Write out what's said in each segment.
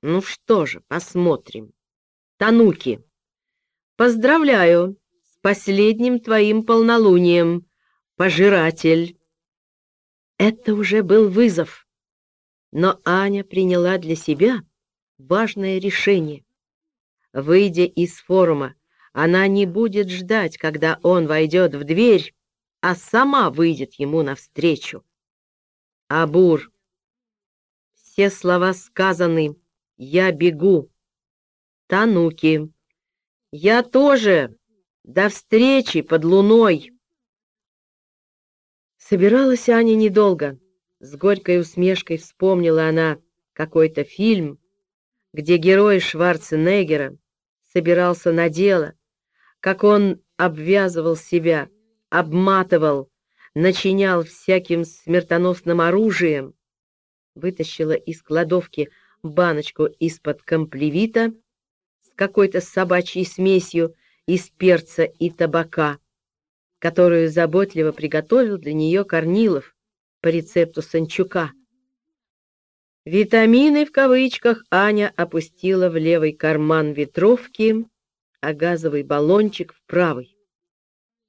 Ну что же, посмотрим. Тануки, поздравляю с последним твоим полнолунием, пожиратель. Это уже был вызов. Но Аня приняла для себя важное решение. Выйдя из форума, она не будет ждать, когда он войдет в дверь, а сама выйдет ему навстречу. Абур. Все слова сказаны. Я бегу. Тануки. Я тоже. До встречи под луной. Собиралась Аня недолго. С горькой усмешкой вспомнила она какой-то фильм, где герой Шварценеггера собирался на дело, как он обвязывал себя, обматывал, начинял всяким смертоносным оружием, вытащила из кладовки баночку из-под комплевита с какой-то собачьей смесью из перца и табака, которую заботливо приготовил для нее Корнилов по рецепту Санчука. Витамины в кавычках Аня опустила в левый карман ветровки, а газовый баллончик в правый.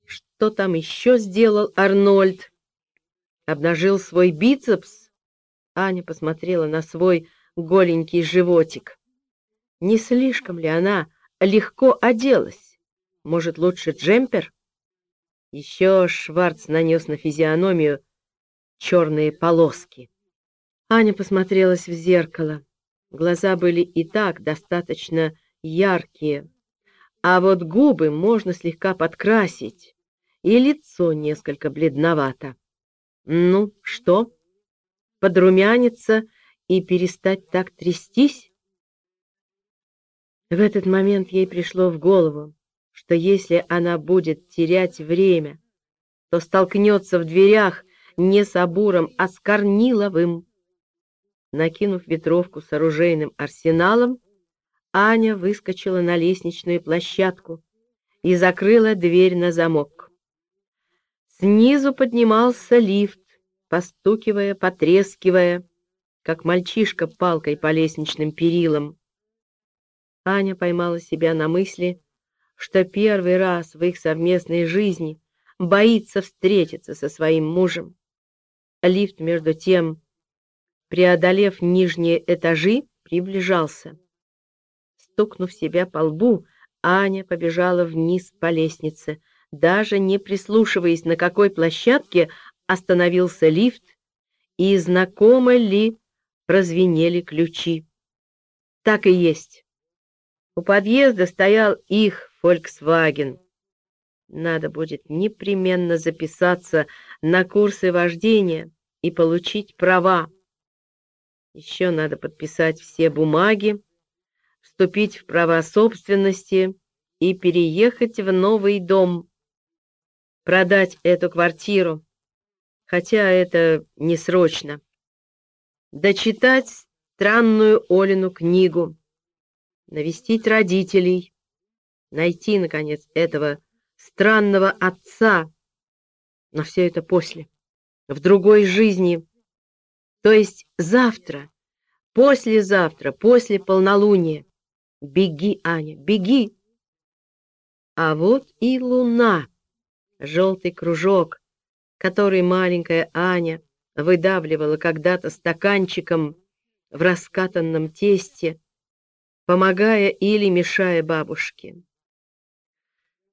Что там еще сделал Арнольд? Обнажил свой бицепс? Аня посмотрела на свой голенький животик. Не слишком ли она легко оделась? Может, лучше джемпер? Еще Шварц нанес на физиономию черные полоски. Аня посмотрелась в зеркало. Глаза были и так достаточно яркие, а вот губы можно слегка подкрасить, и лицо несколько бледновато. Ну, что? Подрумяниться и перестать так трястись? В этот момент ей пришло в голову, что если она будет терять время, то столкнется в дверях не с Абуром, а с Корниловым. Накинув ветровку с оружейным арсеналом, Аня выскочила на лестничную площадку и закрыла дверь на замок. Снизу поднимался лифт, постукивая, потрескивая, как мальчишка палкой по лестничным перилам. Аня поймала себя на мысли, что первый раз в их совместной жизни боится встретиться со своим мужем. Лифт, между тем, преодолев нижние этажи, приближался. Стукнув себя по лбу, Аня побежала вниз по лестнице, даже не прислушиваясь, на какой площадке остановился лифт и знакомо ли прозвенели ключи. Так и есть. У подъезда стоял их Volkswagen. Надо будет непременно записаться на курсы вождения и получить права. Еще надо подписать все бумаги, вступить в права собственности и переехать в новый дом, продать эту квартиру, хотя это не срочно, дочитать странную Олину книгу, навестить родителей, найти, наконец, этого странного отца, но все это после, в другой жизни, то есть завтра, послезавтра, после полнолуния. Беги, Аня, беги! А вот и луна, желтый кружок, который маленькая Аня выдавливала когда-то стаканчиком в раскатанном тесте, помогая или мешая бабушке.